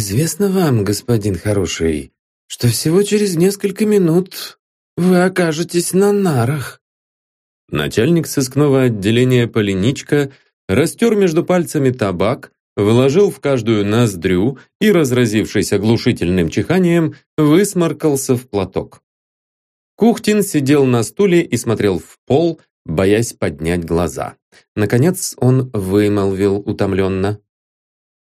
«Известно вам, господин хороший, что всего через несколько минут вы окажетесь на нарах». Начальник сыскного отделения Полиничка растер между пальцами табак, вложил в каждую ноздрю и, разразившись оглушительным чиханием, высморкался в платок. Кухтин сидел на стуле и смотрел в пол, боясь поднять глаза. Наконец он вымолвил утомленно.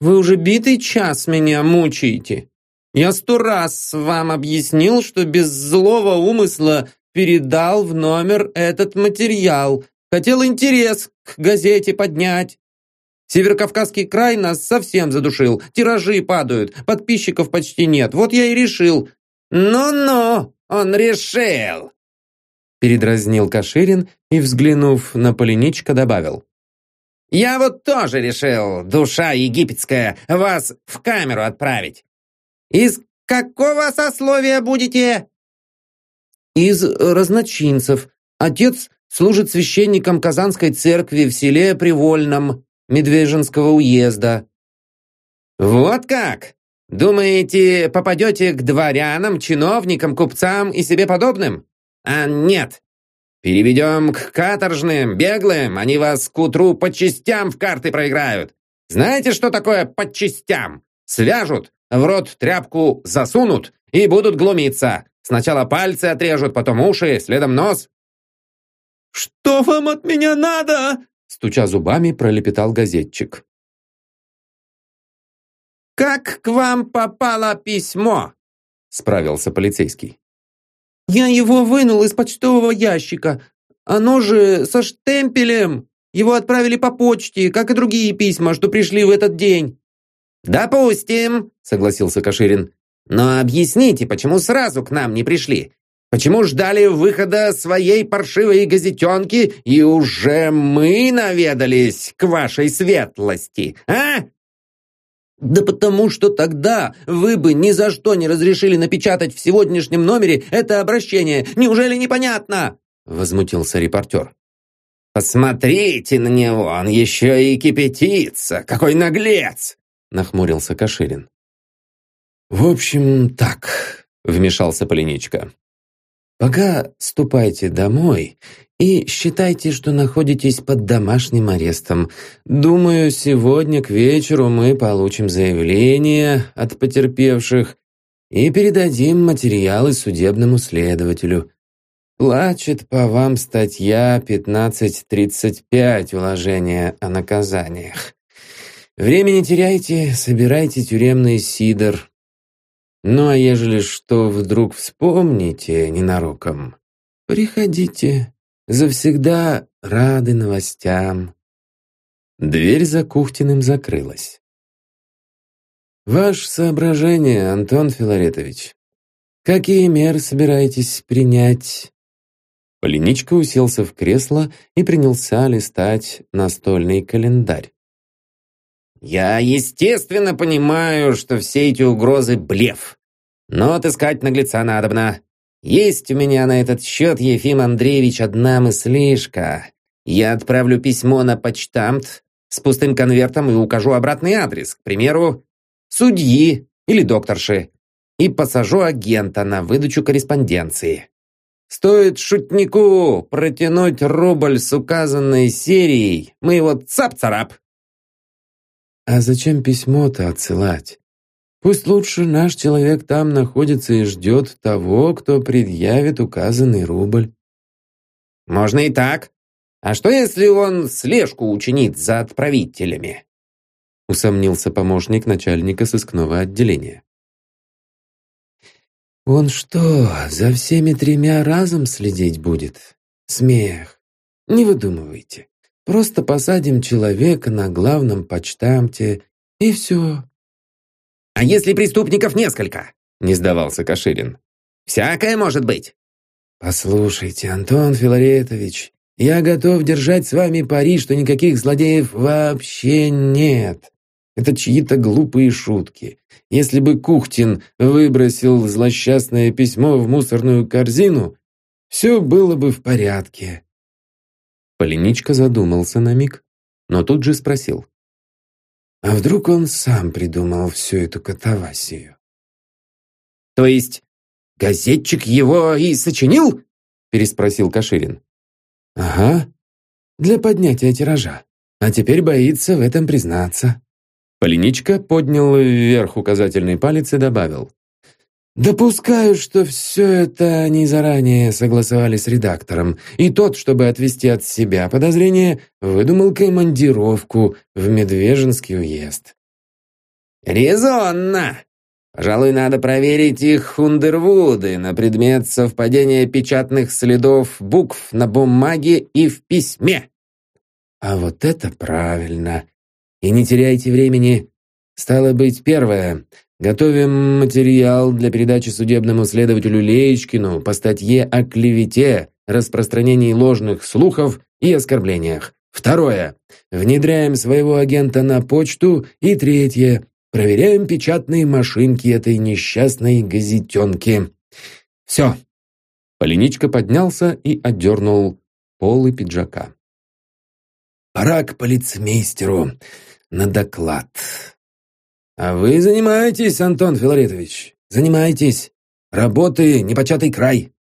Вы уже битый час меня мучаете. Я сто раз вам объяснил, что без злого умысла передал в номер этот материал. Хотел интерес к газете поднять. Северокавказский край нас совсем задушил. Тиражи падают, подписчиков почти нет. Вот я и решил. Ну-ну, он решил. Передразнил Каширин и, взглянув на Полиничка, добавил. Я вот тоже решил, душа египетская, вас в камеру отправить. Из какого сословия будете? Из э, разночинцев. Отец служит священником Казанской церкви в селе Привольном Медвежинского уезда. Вот как? Думаете, попадете к дворянам, чиновникам, купцам и себе подобным? А нет, Переведем к каторжным, беглым, они вас к утру по частям в карты проиграют. Знаете, что такое по частям? Свяжут, в рот тряпку засунут и будут глумиться. Сначала пальцы отрежут, потом уши, следом нос. «Что вам от меня надо?» Стуча зубами, пролепетал газетчик. «Как к вам попало письмо?» Справился полицейский. Я его вынул из почтового ящика. Оно же со штемпелем. Его отправили по почте, как и другие письма, что пришли в этот день. Допустим, согласился Каширин. Но объясните, почему сразу к нам не пришли? Почему ждали выхода своей паршивой газетенки и уже мы наведались к вашей светлости, а? Да потому что тогда вы бы ни за что не разрешили напечатать в сегодняшнем номере это обращение. Неужели непонятно? Возмутился репортер. «Посмотрите на него, он еще и кипятится! Какой наглец!» Нахмурился Каширин. «В общем, так», — вмешался Полиничка. Пока ступайте домой и считайте, что находитесь под домашним арестом. Думаю, сегодня к вечеру мы получим заявление от потерпевших и передадим материалы судебному следователю. Плачет по вам статья 15.35 «Уложение о наказаниях». Времени теряйте, собирайте тюремный сидр, ну а ежели что вдруг вспомните ненароком, приходите, завсегда рады новостям». Дверь за Кухтиным закрылась. «Ваше соображение, Антон Филаретович. Какие меры собираетесь принять?» Полиничка уселся в кресло и принялся листать настольный календарь. Я, естественно, понимаю, что все эти угрозы – блеф. Но отыскать наглеца надобно. Есть у меня на этот счет, Ефим Андреевич, одна мыслишка. Я отправлю письмо на почтамт с пустым конвертом и укажу обратный адрес, к примеру, судьи или докторши, и посажу агента на выдачу корреспонденции. Стоит шутнику протянуть рубль с указанной серией, мы его цап-царап а зачем письмо-то отсылать? Пусть лучше наш человек там находится и ждет того, кто предъявит указанный рубль. Можно и так. А что, если он слежку учинит за отправителями? Усомнился помощник начальника сыскного отделения. Он что, за всеми тремя разом следить будет? Смех. Не выдумывайте. Просто посадим человека на главном почтамте, и все». «А если преступников несколько?» – не сдавался Каширин. «Всякое может быть». «Послушайте, Антон Филаретович, я готов держать с вами пари, что никаких злодеев вообще нет. Это чьи-то глупые шутки. Если бы Кухтин выбросил злосчастное письмо в мусорную корзину, все было бы в порядке. Полиничка задумался на миг, но тут же спросил. «А вдруг он сам придумал всю эту катавасию?» «То есть газетчик его и сочинил?» переспросил Каширин. «Ага, для поднятия тиража. А теперь боится в этом признаться». Полиничка поднял вверх указательный палец и добавил. Допускаю, что все это они заранее согласовали с редактором, и тот, чтобы отвести от себя подозрение, выдумал командировку в Медвежинский уезд. «Резонно! Пожалуй, надо проверить их хундервуды на предмет совпадения печатных следов букв на бумаге и в письме». «А вот это правильно! И не теряйте времени!» Стало быть, первое. Готовим материал для передачи судебному следователю Леечкину по статье о клевете, распространении ложных слухов и оскорблениях. Второе. Внедряем своего агента на почту. И третье. Проверяем печатные машинки этой несчастной газетенки. Все. Полиничка поднялся и отдернул полы пиджака. Пора к полицмейстеру на доклад. А вы занимаетесь, Антон Филаретович, занимаетесь. Работы непочатый край.